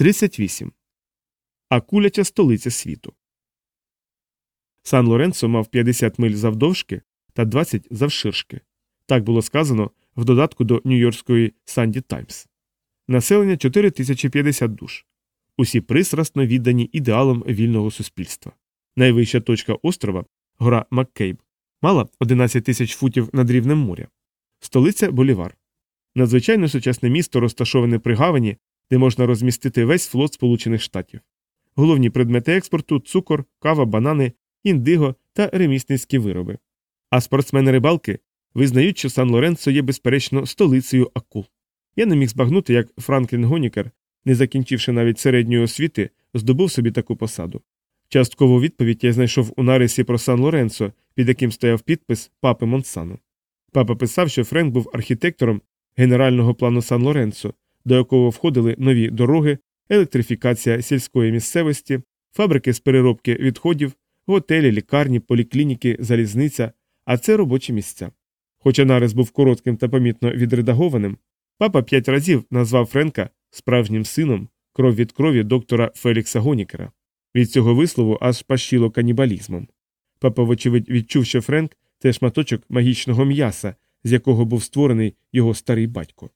38. Акуляча столиця світу. Сан Лоренцо мав 50 миль завдовжки та 20 завширшки. Так було сказано в додатку до Нью-Йоркської Санді Таймс. Населення 4050 душ. Усі пристрасно віддані ідеалам вільного суспільства. Найвища точка острова, гора Маккейб, мала 11 тисяч футів над рівнем моря. Столиця Болівар. Надзвичайно сучасне місто розташоване при гавані, де можна розмістити весь флот Сполучених Штатів. Головні предмети експорту цукор, кава, банани, індиго та ремісницькі вироби. А спортсмени рибалки визнають, що Сан Лоренцо є безперечно столицею акул. Я не міг збагнути, як Франклін Гонікер, не закінчивши навіть середньої освіти, здобув собі таку посаду. Часткову відповідь я знайшов у нарисі про Сан Лоренцо, під яким стояв підпис папи Монсано. Папа писав, що Френк був архітектором генерального плану Сан Лоренцо, до якого входили нові дороги, електрифікація сільської місцевості, фабрики з переробки відходів, готелі, лікарні, поліклініки, залізниця, а це робочі місця. Хоча нарис був коротким та помітно відредагованим, папа п'ять разів назвав Френка справжнім сином кров від крові доктора Фелікса Гонікера. Від цього вислову аж пащило канібалізмом. Папа, вочевидь, відчув, що Френк це шматочок магічного м'яса, з якого був створений його старий батько.